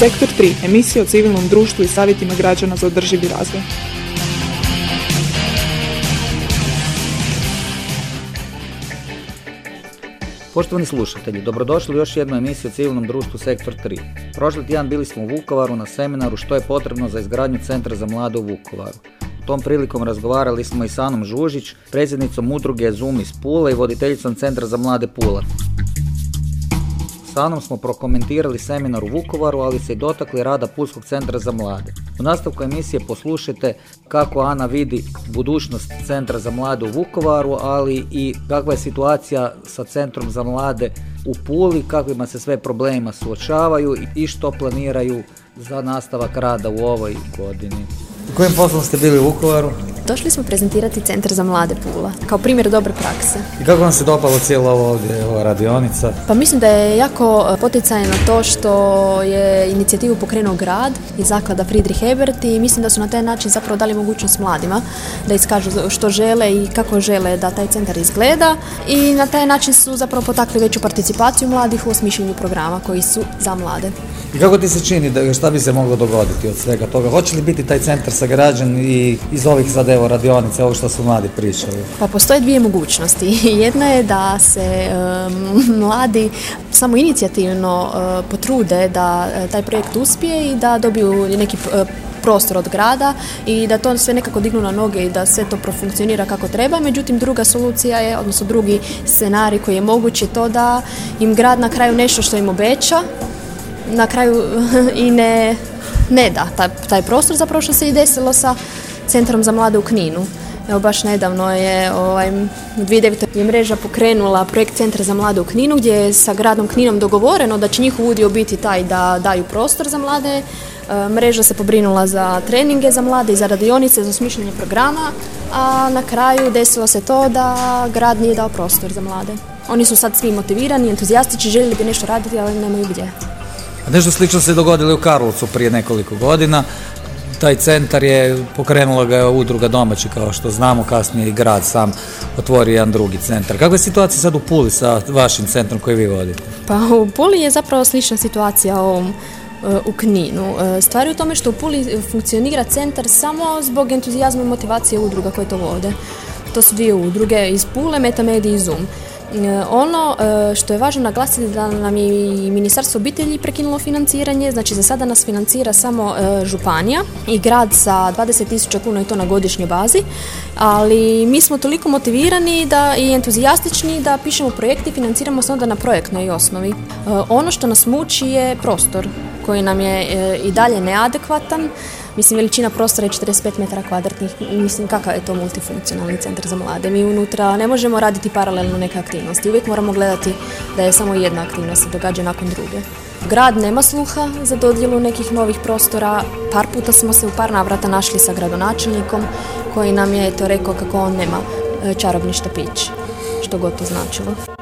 Sektor 3. Emisija o civilnom društvu i savjetima građana za održivi razvoj. Poštovani slušatelji, dobrodošli u još jednu emisiju o civilnom društvu Sektor 3. Prošli tjedan bili smo u Vukovaru na seminaru što je potrebno za izgradnju Centra za mlade u Vukovaru. Tom prilikom razgovarali smo i s Anom Žužić, predsjednicom udruge Zoom iz Pula i voditeljicom Centra za mlade Pula. S Anom smo prokomentirali seminar u Vukovaru, ali se i dotakli rada Pulskog centra za mlade. U nastavku emisije poslušajte kako Ana vidi budućnost Centra za mlade u Vukovaru, ali i kakva je situacija sa Centrom za mlade u Puli, kakvima se sve problemima suočavaju i što planiraju za nastavak rada u ovoj godini. Kojim poslom ste bili u Vukovaru? Došli smo prezentirati Centar za mlade Pula, kao primjer dobre prakse. I kako vam se dopalo cijela ovo ovdje, ova radionica? Pa mislim da je jako e, poticajno to što je inicijativu pokrenuo grad i zaklada Friedrich Ebert i mislim da su na taj način zapravo dali mogućnost mladima da iskažu što žele i kako žele da taj centar izgleda i na taj način su zapravo potakli veću participaciju mladih u osmišljenju programa koji su za mlade. I kako ti se čini da šta bi se moglo dogoditi od svega toga? Hoće li biti taj centar sagrađen i iz ovih sad evo radionice, ovo što su mladi pričali? Pa postoje dvije mogućnosti. Jedna je da se mladi samo inicijativno uh, potrude da e, taj projekt uspije i da dobiju neki e, prostor od grada i da to sve nekako dignu na noge i da sve to profunkcionira kako treba. Međutim, druga solucija je, odnosno drugi scenarij koji je mogući to da im grad na kraju nešto što im obeća, na kraju i ne, ne da taj, taj prostor zapravo što se i desilo sa Centrom za mlade u Kninu. Evo baš nedavno je ovaj, 2009. je mreža pokrenula projekt Centra za mlade u Kninu gdje je sa gradom Kninom dogovoreno da će njihov udio biti taj da daju prostor za mlade. E, mreža se pobrinula za treninge za mlade i za radionice, za smišljanje programa, a na kraju desilo se to da grad nije dao prostor za mlade. Oni su sad svi motivirani, entuzijastični, željeli bi nešto raditi, ali nemaju gdje. Nešto slično se dogodilo u Karlovcu prije nekoliko godina. Taj centar je, pokrenula ga udruga domaći kao što znamo, kasnije i grad sam otvorio jedan drugi centar. Kakva je situacija sad u Puli sa vašim centrom koji vi vodite? Pa u Puli je zapravo slična situacija ovom e, u Kninu. E, stvar je u tome što u Puli funkcionira centar samo zbog entuzijazma i motivacije udruga koje to vode. To su dvije udruge iz Pule, Metamedi i Zoom. E, ono e, što je važno naglasiti da nam je i Ministarstvo obitelji prekinulo financiranje, znači za sada nas financira samo e, županija i grad sa 20.000 kuna i to na godišnjoj bazi, ali mi smo toliko motivirani da i entuzijastični da pišemo projekte i financiramo se onda na projektnoj osnovi. Ono što nas muči je prostor koji nam je i dalje neadekvatan, Mislim, veličina prostora je 45 metara kvadratnih. Mislim, kakav je to multifunkcionalni centar za mlade? Mi unutra ne možemo raditi paralelno neke aktivnosti. Uvijek moramo gledati da je samo jedna aktivnost se događa nakon druge. Grad nema sluha za dodjelu nekih novih prostora. Par puta smo se u par navrata našli sa gradonačelnikom koji nam je to rekao kako on nema e, čarobni štapić, što god to značilo.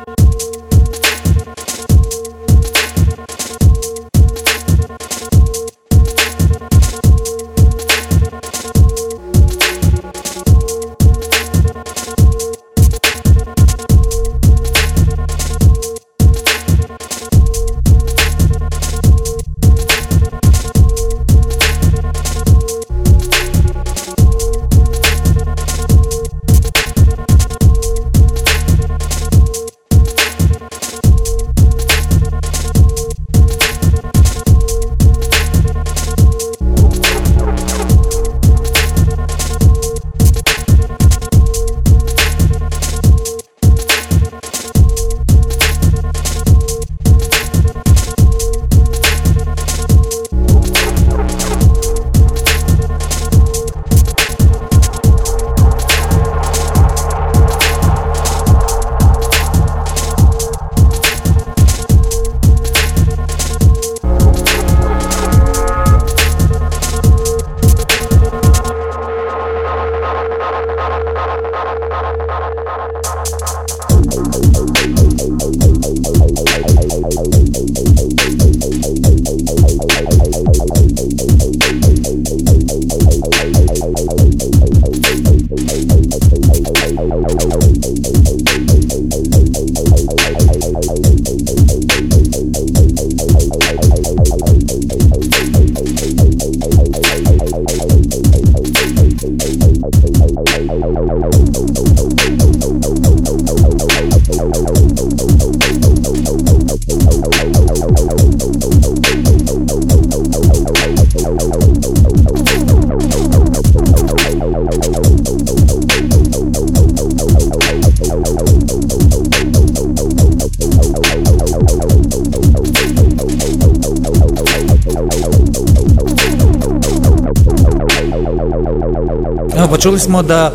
Čuli smo da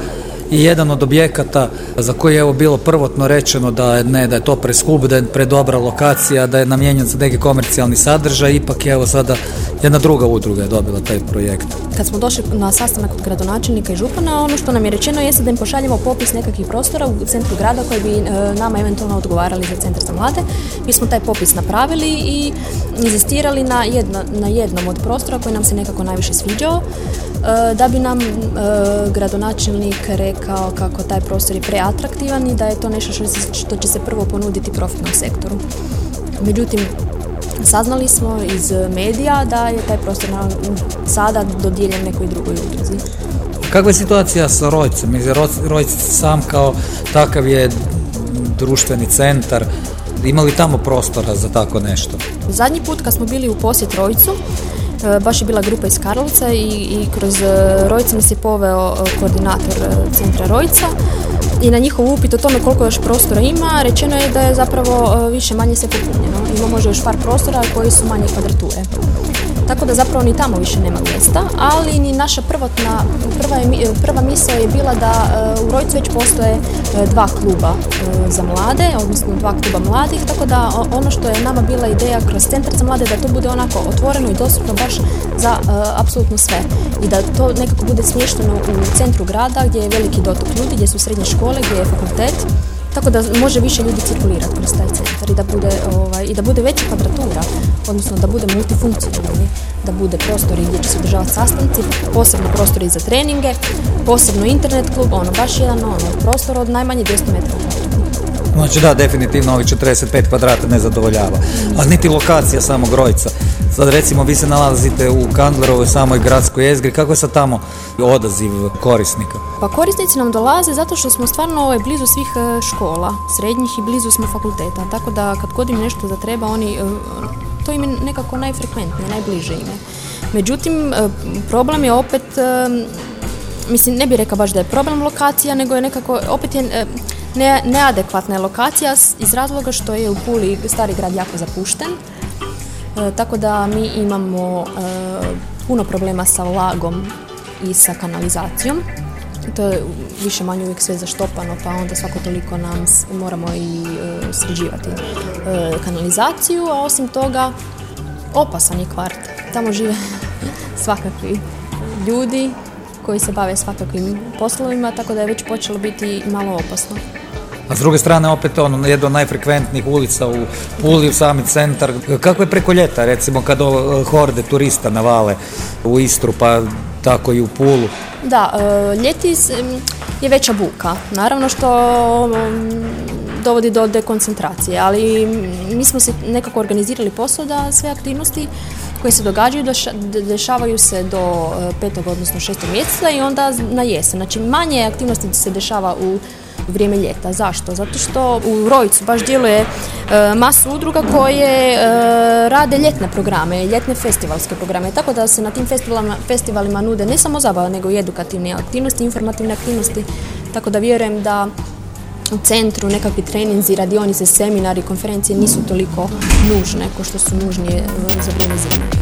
je jedan od objekata za koji je evo bilo prvotno rečeno da ne, da je to preskup, da je predobra lokacija, da je namijenjen za neki komercijalni sadržaj, ipak je evo sada jedna druga udruga je dobila taj projekt. Kad smo došli na sastanak od gradonačelnika i župana, ono što nam je rečeno jeste da im pošaljemo popis nekakvih prostora u centru grada koji bi e, nama eventualno odgovarali za centar za mlade. Mi smo taj popis napravili i inzistirali na, na jednom od prostora koji nam se nekako najviše sviđao. E, da bi nam e, gradonačelnik rekao kako taj prostor je preatraktivan i da je to nešto što će se prvo ponuditi profitnom sektoru. Međutim, saznali smo iz medija da je taj prostor sada dodijeljen nekoj drugoj udruzi. Kakva je situacija sa Rojcem? Rojc sam kao takav je društveni centar. Ima li tamo prostora za tako nešto? Zadnji put kad smo bili u posjet Rojcu, E, baš je bila grupa iz Karlovca i, i kroz e, Rojca nas je poveo e, koordinator centra Rojca i na njihov upit o tome koliko još prostora ima, rečeno je da je zapravo više manje se popunjeno. Ima možda još par prostora koji su manje kvadrature tako da zapravo ni tamo više nema mjesta, ali ni naša prvotna, prva, je, prva misao je bila da e, u Rojcu već postoje e, dva kluba e, za mlade, odnosno dva kluba mladih, tako da ono što je nama bila ideja kroz centar za mlade da to bude onako otvoreno i dostupno baš za apsolutno sve i da to nekako bude smješteno u centru grada gdje je veliki dotok ljudi, gdje su srednje škole, gdje je fakultet, tako da može više ljudi cirkulirati kroz taj centar i da bude, ovaj, i da bude veća kvadratura, odnosno da bude multifunkcionalni, da bude prostori gdje će se održavati sastanci, posebno prostori za treninge, posebno internet klub, ono, baš jedan ono, prostor od najmanje 200 metara Znači da, definitivno ovih 45 kvadrata ne zadovoljava. A niti lokacija samog Rojca. Sad recimo vi se nalazite u Kandlerovoj samoj gradskoj jezgri, kako je sad tamo odaziv korisnika? Pa korisnici nam dolaze zato što smo stvarno ovaj, blizu svih e, škola, srednjih i blizu smo fakulteta, tako da kad god im nešto zatreba, oni, e, to im je nekako najfrekventnije, najbliže ime. Međutim, e, problem je opet, mislim ne bih rekao baš da je problem lokacija, nego je nekako, opet je ne, neadekvatna lokacija iz razloga što je u Puli stari grad jako zapušten, tako da mi imamo e, puno problema sa vlagom i sa kanalizacijom. To je više manje uvijek sve zaštopano, pa onda svako toliko nam moramo i e, sređivati kanalizaciju, a osim toga opasan je kvart. Tamo žive svakakvi ljudi koji se bave svakakvim poslovima, tako da je već počelo biti malo opasno. A s druge strane opet ono, jedna od najfrekventnijih ulica u Puli, u sami centar. Kako je preko ljeta, recimo, kad horde turista navale u Istru, pa tako i u Pulu? Da, e, ljeti je veća buka. Naravno što dovodi do dekoncentracije, ali mi smo se nekako organizirali posao da sve aktivnosti koje se događaju dešavaju se do e, petog, odnosno šestog mjeseca i onda na jesen. Znači manje aktivnosti se dešava u vrijeme ljeta. Zašto? Zato što u Rojcu baš djeluje e, masu udruga koje e, rade ljetne programe, ljetne festivalske programe, tako da se na tim festivalima, festivalima nude ne samo zabava, nego i edukativne aktivnosti, informativne aktivnosti, tako da vjerujem da u centru nekakvi treninzi, radionice, seminari, konferencije nisu toliko nužne kao što su nužnije za vrijeme zime.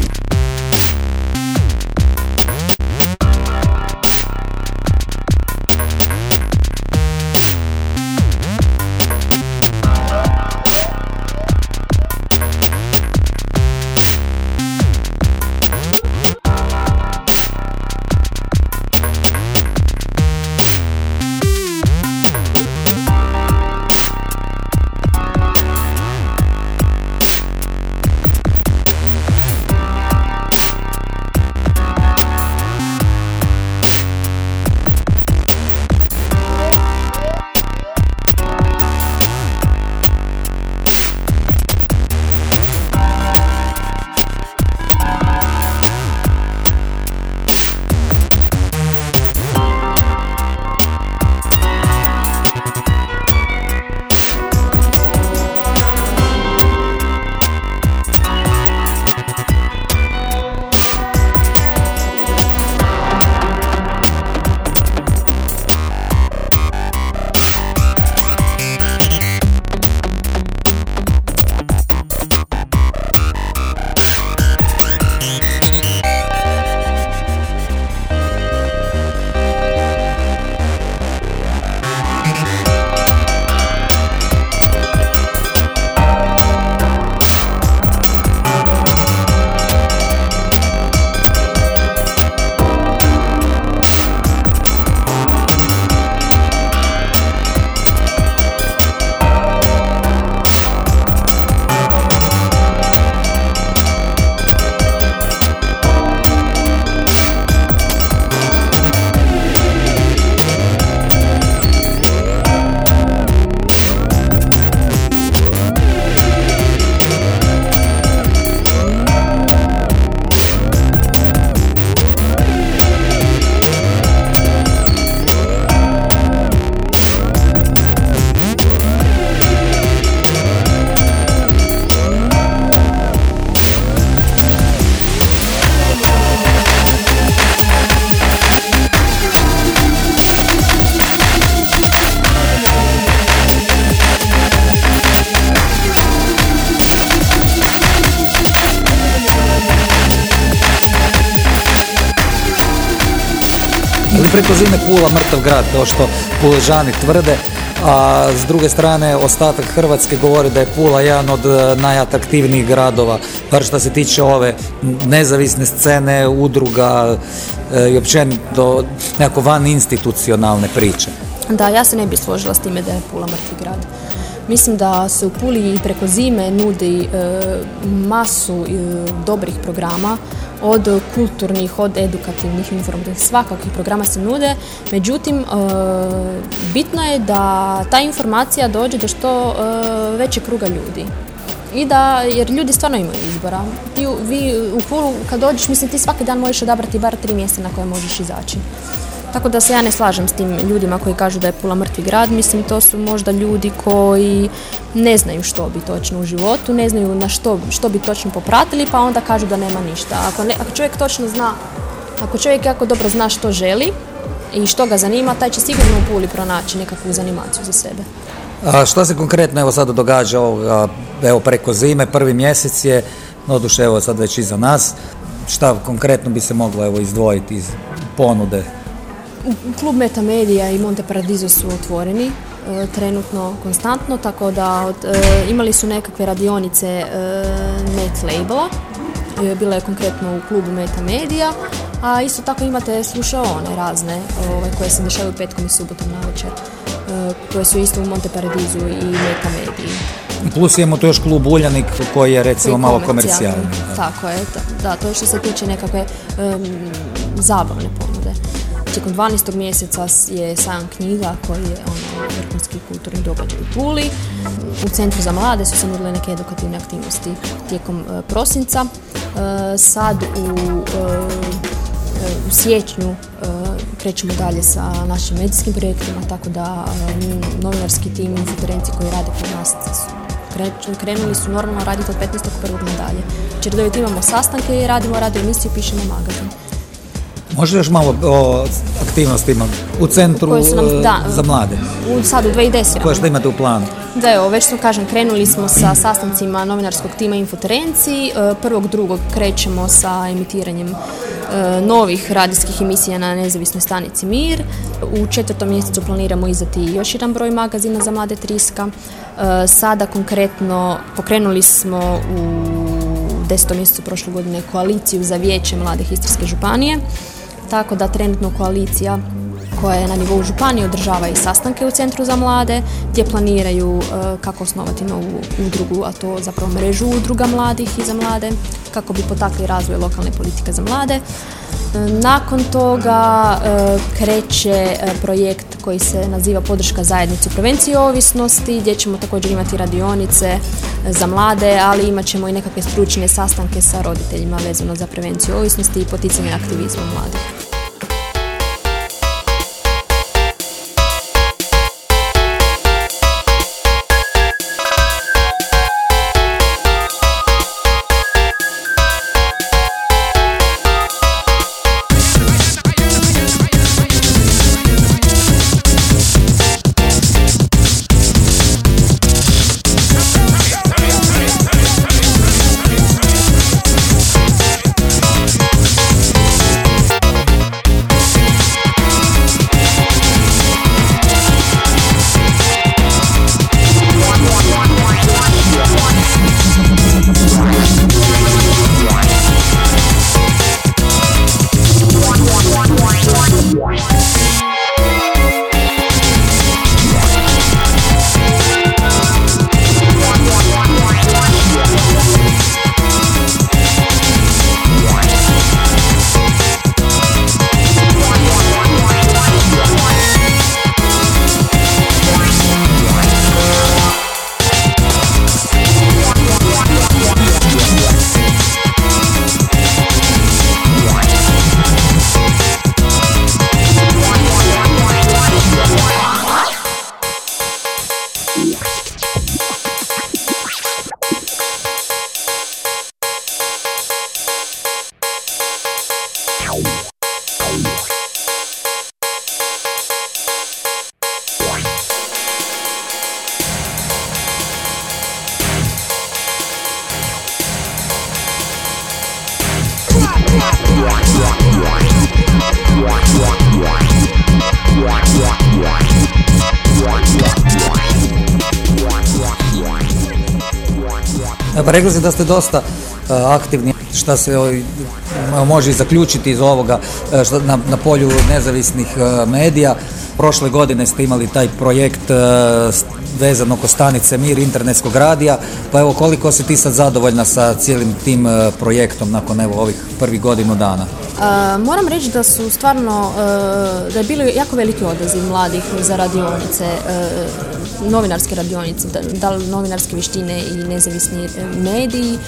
Preko zime Pula mrtav grad, to što Puležani tvrde, a s druge strane ostatak Hrvatske govori da je Pula jedan od e, najatraktivnijih gradova, bar što se tiče ove nezavisne scene, udruga e, i općenito nekako van institucionalne priče. Da, ja se ne bih složila s time da je Pula mrtvi grad. Mislim da se u Puli i preko zime nudi e, masu dobrih programa od kulturnih, od edukativnih, informativnih, svakakvih programa se nude. Međutim, e, bitno je da ta informacija dođe do što e, većeg kruga ljudi. I da, jer ljudi stvarno imaju izbora. Ti, vi u Pulu kad dođeš, mislim ti svaki dan možeš odabrati bar tri mjesta na koje možeš izaći. Tako da se ja ne slažem s tim ljudima koji kažu da je Pula mrtvi grad. Mislim, to su možda ljudi koji ne znaju što bi točno u životu, ne znaju na što, što bi točno popratili, pa onda kažu da nema ništa. Ako, ne, ako čovjek točno zna, ako čovjek jako dobro zna što želi i što ga zanima, taj će sigurno u Puli pronaći nekakvu zanimaciju za sebe. A šta se konkretno evo sada događa evo preko zime, prvi mjesec je, doduše evo sad već iza nas, šta konkretno bi se moglo evo izdvojiti iz ponude Klub Meta Media i Monte Paradiso su otvoreni e, trenutno konstantno, tako da od, e, imali su nekakve radionice e, net labela, bila je konkretno u klubu Meta Media, a isto tako imate slušaone razne ovaj, koje se dešavaju petkom i subotom na večer, koje su isto u Monte Paradisu i Meta Mediji. Plus imamo tu još klub Uljanik koji je recimo malo komercijalni. Tako je, da, to je što se tiče nekakve zabavne ponude. Tijekom 12. mjeseca je sajam knjiga koji je ono, vrhunski kulturni događaj u Puli. U Centru za mlade su se nudile neke edukativne aktivnosti tijekom e, prosinca. E, sad u, e, u siječnju krećemo dalje sa našim medijskim projektima, tako da novinarski tim i koji rade kod nas krenuli su normalno raditi od 15.1. nadalje. Znači imamo sastanke i radimo radio emisiju, pišemo magazin. Može još malo o aktivnostima u centru e, za mlade? U, sad u 2010. Koje što imate u planu? Da, evo, već smo kažem, krenuli smo sa sastancima novinarskog tima Infoterenciji. E, prvog, drugog krećemo sa emitiranjem e, novih radijskih emisija na nezavisnoj stanici Mir. U četvrtom mjesecu planiramo izdati još jedan broj magazina za mlade Triska. Sada konkretno pokrenuli smo u desetom mjesecu prošle godine koaliciju za vijeće mladih Istarske županije tako da trenutno koalicija koja je na nivou županije održava i sastanke u Centru za mlade gdje planiraju e, kako osnovati novu udrugu, a to zapravo mrežu udruga mladih i za mlade, kako bi potakli razvoj lokalne politike za mlade. E, nakon toga e, kreće projekt koji se naziva Podrška zajednici u prevenciji ovisnosti, gdje ćemo također imati radionice za mlade, ali imat ćemo i nekakve stručne sastanke sa roditeljima vezano za prevenciju ovisnosti i poticanje aktivizma mladih. Rekli ste da ste dosta e, aktivni, šta se ovaj, može zaključiti iz ovoga e, na, polju nezavisnih e, medija. Prošle godine ste imali taj projekt vezan oko stanice Mir internetskog radija, pa evo koliko si ti sad zadovoljna sa cijelim tim projektom nakon evo ovih prvih godinu dana? moram reći da su stvarno, da je bilo jako veliki odaziv mladih za radionice novinarske radionice, da li novinarske vještine i nezavisni e, mediji. E,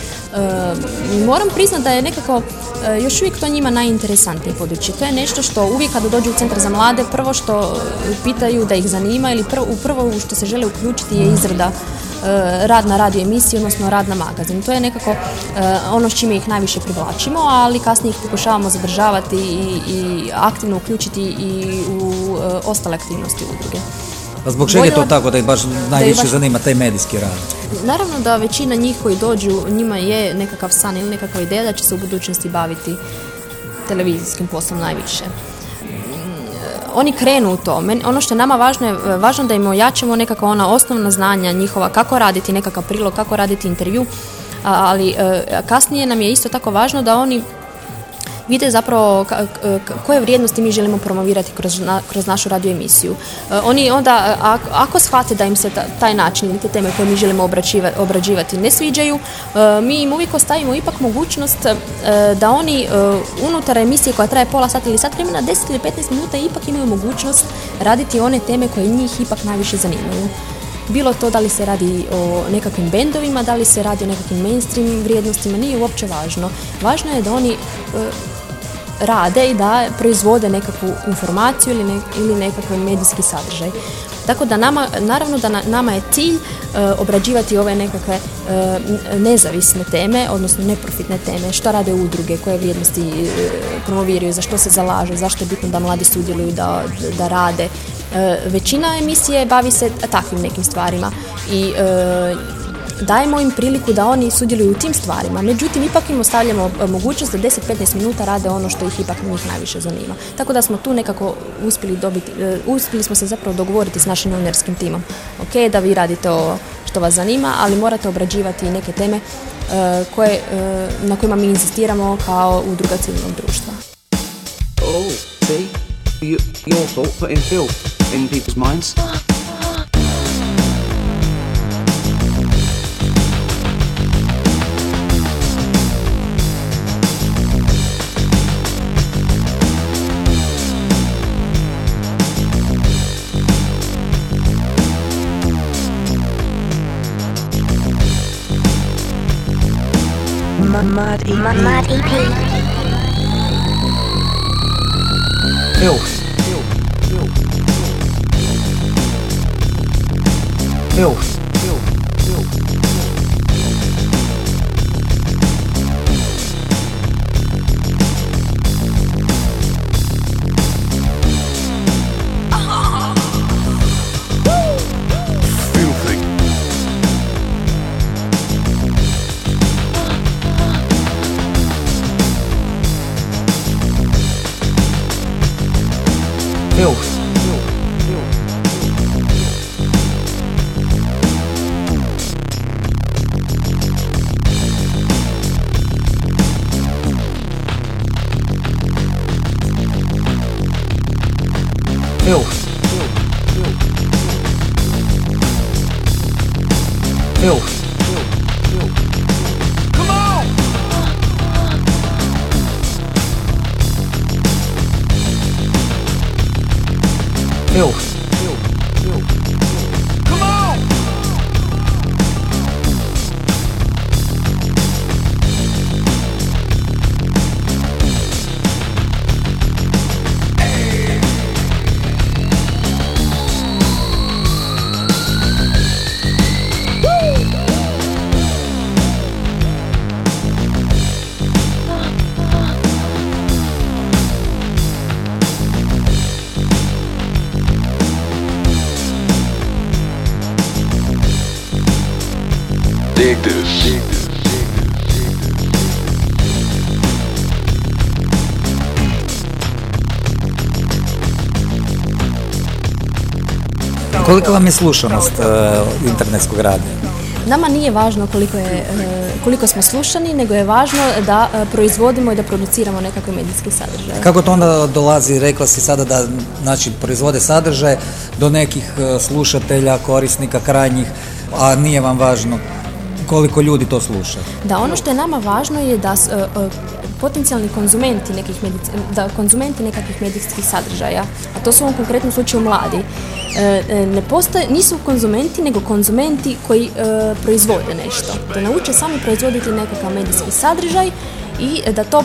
moram priznati da je nekako e, još uvijek to njima najinteresantnije područje. To je nešto što uvijek kada dođu u centar za mlade, prvo što pitaju da ih zanima ili prvo, prvo što se žele uključiti je izrada rad na radio emisiji, odnosno rad na magazin. To je nekako ono s čime ih najviše privlačimo, ali kasnije ih pokušavamo zadržavati i, i aktivno uključiti i u ostale aktivnosti udruge. A zbog čega je to tako da ih baš najviše zanima taj medijski rad? Naravno da većina njih koji dođu, njima je nekakav san ili nekakva ideja da će se u budućnosti baviti televizijskim poslom najviše. Mm, oni krenu u to. ono što je nama važno je važno da im ojačamo nekakva ona osnovna znanja njihova, kako raditi nekakav prilog, kako raditi intervju, ali e, kasnije nam je isto tako važno da oni vide zapravo koje vrijednosti mi želimo promovirati kroz, kroz našu radio emisiju. E, oni onda, ako shvate da im se taj način ili te teme koje mi želimo obrađivati ne sviđaju, e, mi im uvijek ostavimo ipak mogućnost e, da oni unutar emisije koja traje pola sata ili sat vremena, 10 ili 15 minuta ipak imaju mogućnost raditi one teme koje njih ipak najviše zanimaju. Bilo to da li se radi o nekakvim bendovima, da li se radi o nekakvim mainstream vrijednostima, nije uopće važno. Važno je da oni rade i da proizvode nekakvu informaciju ili, ne, ili nekakav medijski sadržaj. Tako da nama, naravno da nama je cilj e, obrađivati ove nekakve e, nezavisne teme, odnosno neprofitne teme, što rade udruge, koje vrijednosti e, promoviraju, za što se zalaže, zašto je bitno da mladi sudjeluju, da, da rade. Većina emisije bavi se takvim nekim stvarima i dajemo im priliku da oni sudjeluju u tim stvarima. Međutim, ipak im ostavljamo e, mogućnost da 10-15 minuta rade ono što ih ipak njih najviše zanima. Tako da smo tu nekako uspjeli dobiti, e, uspjeli smo se zapravo dogovoriti s našim novinarskim timom. Ok, da vi radite ovo što vas zanima, ali morate obrađivati neke teme e, koje, na kojima mi insistiramo kao udruga civilnog društva. Oh, see, you, in people's minds. Mud EP. Mud EP. Filth. Filth. Filth. filth. Come on! Filth. Kolika vam je slušanost internetskog radija? Nama nije važno koliko, je, koliko smo slušani, nego je važno da proizvodimo i da produciramo nekakve medijske sadržaje. Kako to onda dolazi, rekla si sada da znači, proizvode sadržaje do nekih slušatelja, korisnika, krajnjih, a nije vam važno koliko ljudi to sluša. Da, ono što je nama važno je da e, e, potencijalni konzumenti nekih da konzumenti nekakvih medijskih sadržaja, a to su u ovom konkretnom slučaju mladi, e, ne postoje, nisu konzumenti, nego konzumenti koji proizvode nešto. Da nauče sami proizvoditi nekakav medijski sadržaj i da to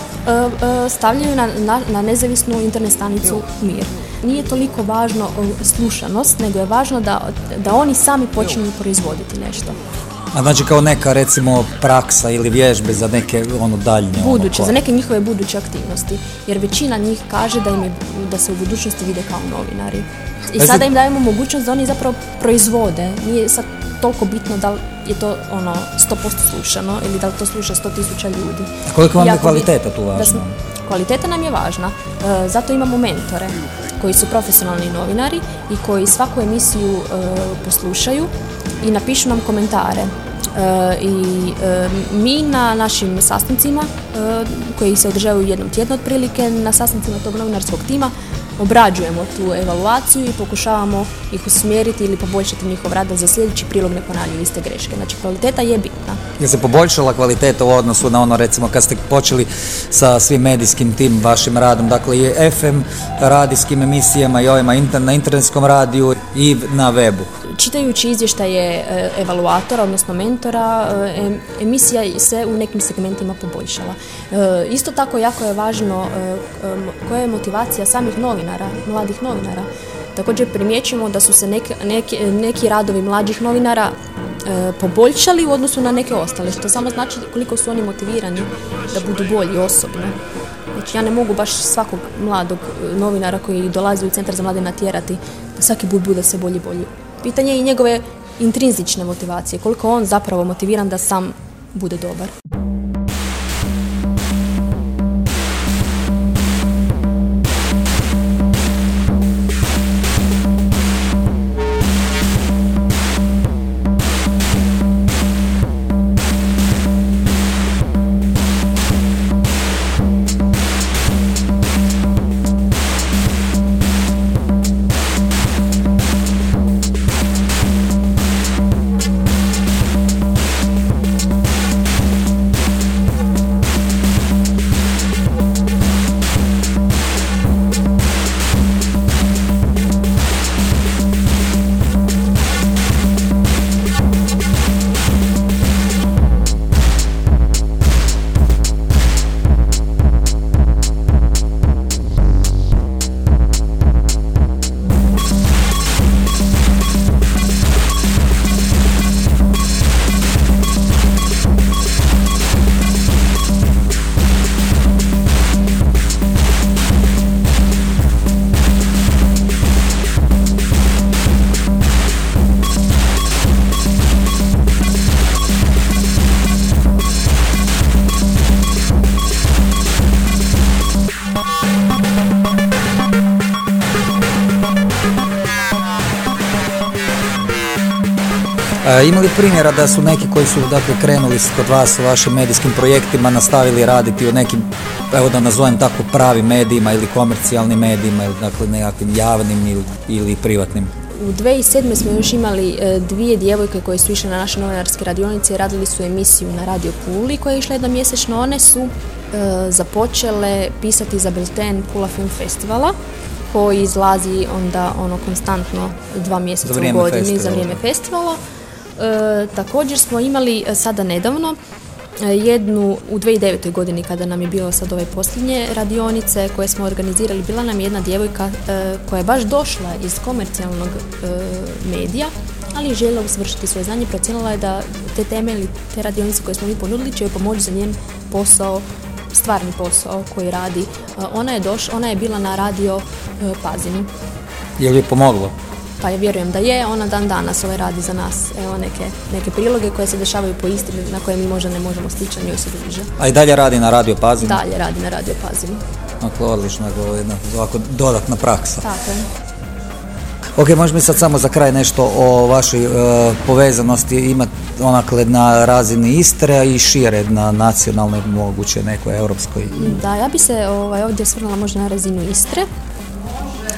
stavljaju na, na, na nezavisnu internet stanicu Mir. Nije toliko važno slušanost, nego je važno da, da oni sami počinju proizvoditi nešto. A znači kao neka recimo praksa ili vježbe za neke ono daljnje? Ono, Buduće, za neke njihove buduće aktivnosti. Jer većina njih kaže da, im je, da se u budućnosti vide kao novinari. I sada im dajemo mogućnost da oni zapravo proizvode. Nije sad toliko bitno da li je to ono 100% slušano ili da li to sluša 100 tisuća ljudi. A koliko vam je kvaliteta tu važna? Kvaliteta nam je važna. E, zato imamo mentore koji su profesionalni novinari i koji svaku emisiju e, poslušaju i napišu nam komentare. E, I e, mi na našim sastancima koji se održavaju jednom tjedno otprilike na sastancima tog novinarskog tima obrađujemo tu evaluaciju i pokušavamo ih usmjeriti ili poboljšati njihov rad za sljedeći prilog ne ponavljaju iste greške. Znači kvaliteta je Je se poboljšala kvaliteta u odnosu na ono recimo kad ste počeli sa svim medijskim tim vašim radom, dakle i FM radijskim emisijama i ovima na internetskom radiju i na webu? Čitajući izvještaje e, evaluatora, odnosno mentora, e, emisija se u nekim segmentima poboljšala. E, isto tako jako je važno koja je motivacija samih novinara, mladih novinara. Također primjećujemo da su se neki, neki, neki radovi mlađih novinara poboljšali u odnosu na neke ostale, što samo znači koliko su oni motivirani da budu bolji osobno. Znači ja ne mogu baš svakog mladog novinara koji dolazi u centar za mlade natjerati da svaki put bude sve bolji bolji. Pitanje je i njegove intrinzične motivacije, koliko on zapravo motiviran da sam bude dobar. Imali primjera da su neki koji su dakle krenuli kod vas u vašim medijskim projektima nastavili raditi u nekim, evo da nazovem tako pravim medijima ili komercijalnim medijima ili dakle nekakvim javnim ili, ili privatnim? U 2007. smo još imali e, dvije djevojke koje su išle na naše novinarske radionice i radili su emisiju na Radio Puli koja je išla jedna mjesečno. One su e, započele pisati za bilten Pula Film Festivala koji izlazi onda ono konstantno dva mjeseca u godini za vrijeme festivala. E, također smo imali e, sada nedavno e, jednu u 2009. godini kada nam je bilo sad ove posljednje radionice koje smo organizirali, bila nam jedna djevojka koja je baš došla iz komercijalnog medija, ali je željela usvršiti svoje znanje, procijenila je da te teme ili te radionice koje smo mi ponudili će joj pomoći za njen posao stvarni posao koji radi. Ona je došla, ona je bila na radio Pazinu. Je li je pomoglo? Pa vjerujem da je, ona dan danas ovaj radi za nas. Evo neke, neke priloge koje se dešavaju po Istri na koje mi možda ne možemo stići, njoj se bliže. A i dalje radi na Radio Pazinu? Dalje radi na Radio Pazinu. Dakle, odlično, jedna ovako dodatna praksa. Tako je. Ok, možeš mi sad samo za kraj nešto o vašoj e, povezanosti imati onakle na razini Istre i šire na nacionalnoj moguće nekoj europskoj? Da, ja bi se ovaj, ovdje osvrnula možda na razinu Istre.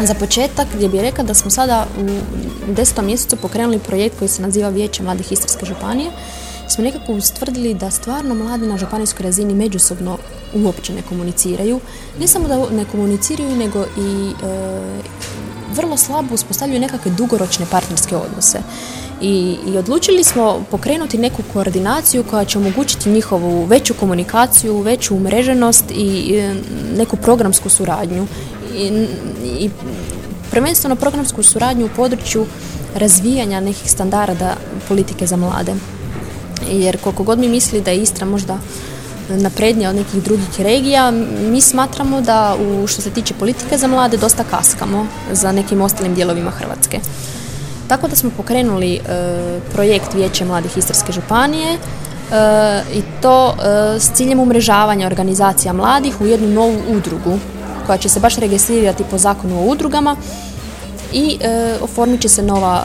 Za početak gdje bih rekla da smo sada u desetom mjesecu pokrenuli projekt koji se naziva Vijeće mladih Istarske županije smo nekako ustvrdili da stvarno mladi na županijskoj razini međusobno uopće ne komuniciraju. Ne samo da ne komuniciraju, nego i e, vrlo slabo uspostavljaju nekakve dugoročne partnerske odnose. I, I odlučili smo pokrenuti neku koordinaciju koja će omogućiti njihovu veću komunikaciju, veću umreženost i e, neku programsku suradnju. I, i prvenstveno programsku suradnju u području razvijanja nekih standarda politike za mlade. Jer koliko god mi misli da je Istra možda naprednija od nekih drugih regija, mi smatramo da u što se tiče politike za mlade dosta kaskamo za nekim ostalim dijelovima Hrvatske. Tako da smo pokrenuli e, projekt Vijeće mladih Istarske županije e, i to e, s ciljem umrežavanja organizacija mladih u jednu novu udrugu koja će se baš registrirati po zakonu o udrugama i oformit će se nova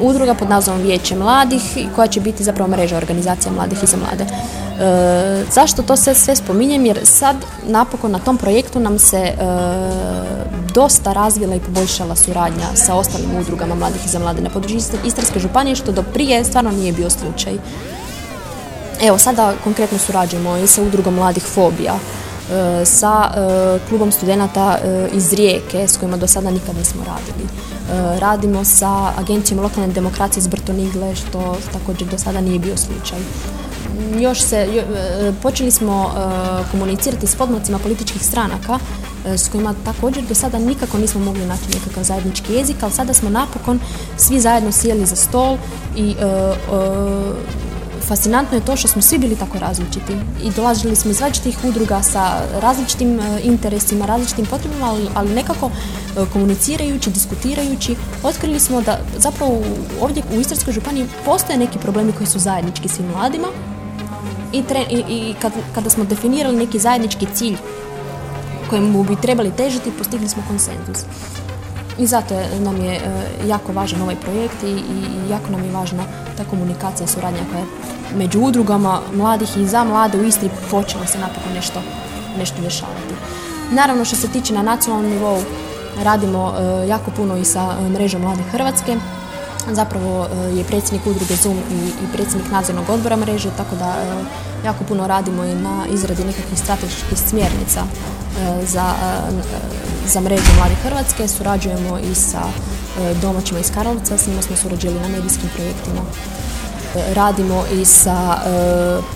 udruga pod nazvom Vijeće mladih koja će biti zapravo mreža organizacija mladih i za mlade. E, zašto to sve, sve spominjem? Jer sad napokon na tom projektu nam se e, dosta razvila i poboljšala suradnja sa ostalim udrugama mladih i za mlade na području Istarske županije što do prije stvarno nije bio slučaj. Evo sada konkretno surađujemo i sa udrugom mladih fobija, e, sa klubom studenata iz Rijeke s kojima do sada nikad nismo radili. Radimo sa agencijom lokalne demokracije iz Brtonigle što također do sada nije bio slučaj još se, e, počeli smo e, komunicirati s podmlacima političkih stranaka e, s kojima također do sada nikako nismo mogli naći nekakav zajednički jezik, ali sada smo napokon svi zajedno sjeli za stol i fascinantno je to što smo svi bili tako različiti i dolazili smo iz različitih udruga sa različitim interesima, različitim potrebama, ali, nekako komunicirajući, diskutirajući, otkrili smo da zapravo ovdje u Istarskoj županiji postoje neki problemi koji su zajednički svim mladima i, i, kad, kada smo definirali neki zajednički cilj kojemu bi trebali težiti, postigli smo konsenzus. I zato nam je e, jako važan ovaj projekt i, i jako nam je važna ta komunikacija suradnja koja je među udrugama mladih i za mlade u Istri počelo se napokon nešto, nešto dešavati. Naravno što se tiče na nacionalnom nivou radimo e, jako puno i sa e, mrežom Mladih Hrvatske Zapravo e, je predsjednik udruge Zoom i, predsjednik nadzornog odbora mreže, tako da jako puno radimo i na izradi nekakvih strateških smjernica za, za mrežu Mlade Hrvatske. Surađujemo i sa domaćima iz Karlovca, s njima smo surađivali na medijskim projektima. Radimo i sa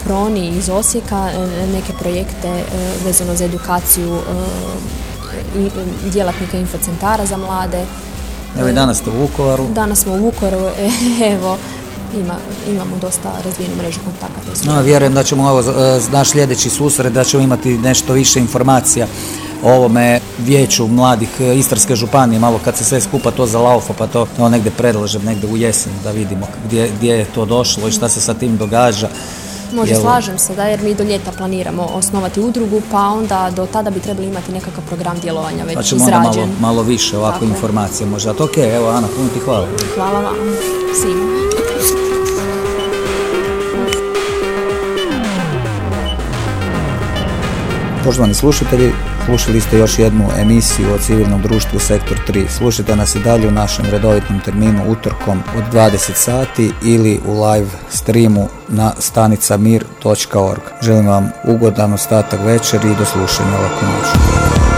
Proni iz Osijeka neke projekte vezano za edukaciju djelatnika infocentara za mlade, Evo i danas ste u Vukovaru. Danas smo u Vukovaru, e, evo, ima, imamo dosta razvijenu mrežu kontakata. No, vjerujem da ćemo ovo, e, naš sljedeći susret, da ćemo imati nešto više informacija o ovome vijeću mladih e, Istarske županije, malo kad se sve skupa to zalaufa, pa to no, negdje predlažem, negdje u jesen da vidimo gdje, gdje je to došlo i šta se sa tim događa. Može, slažem se da jer mi do ljeta planiramo osnovati udrugu, pa onda do tada bi trebali imati nekakav program djelovanja već pa ćemo izrađen. Malo, malo više ovako informacije možda. Ok, evo Ana, puno ti hvala. Hvala vam svima. Poštovani slušatelji, slušali ste još jednu emisiju o civilnom društvu Sektor 3. Slušajte nas i dalje u našem redovitom terminu utorkom od 20 sati ili u live streamu na stanicamir.org. Želim vam ugodan ostatak večeri i do slušanja ovako noć.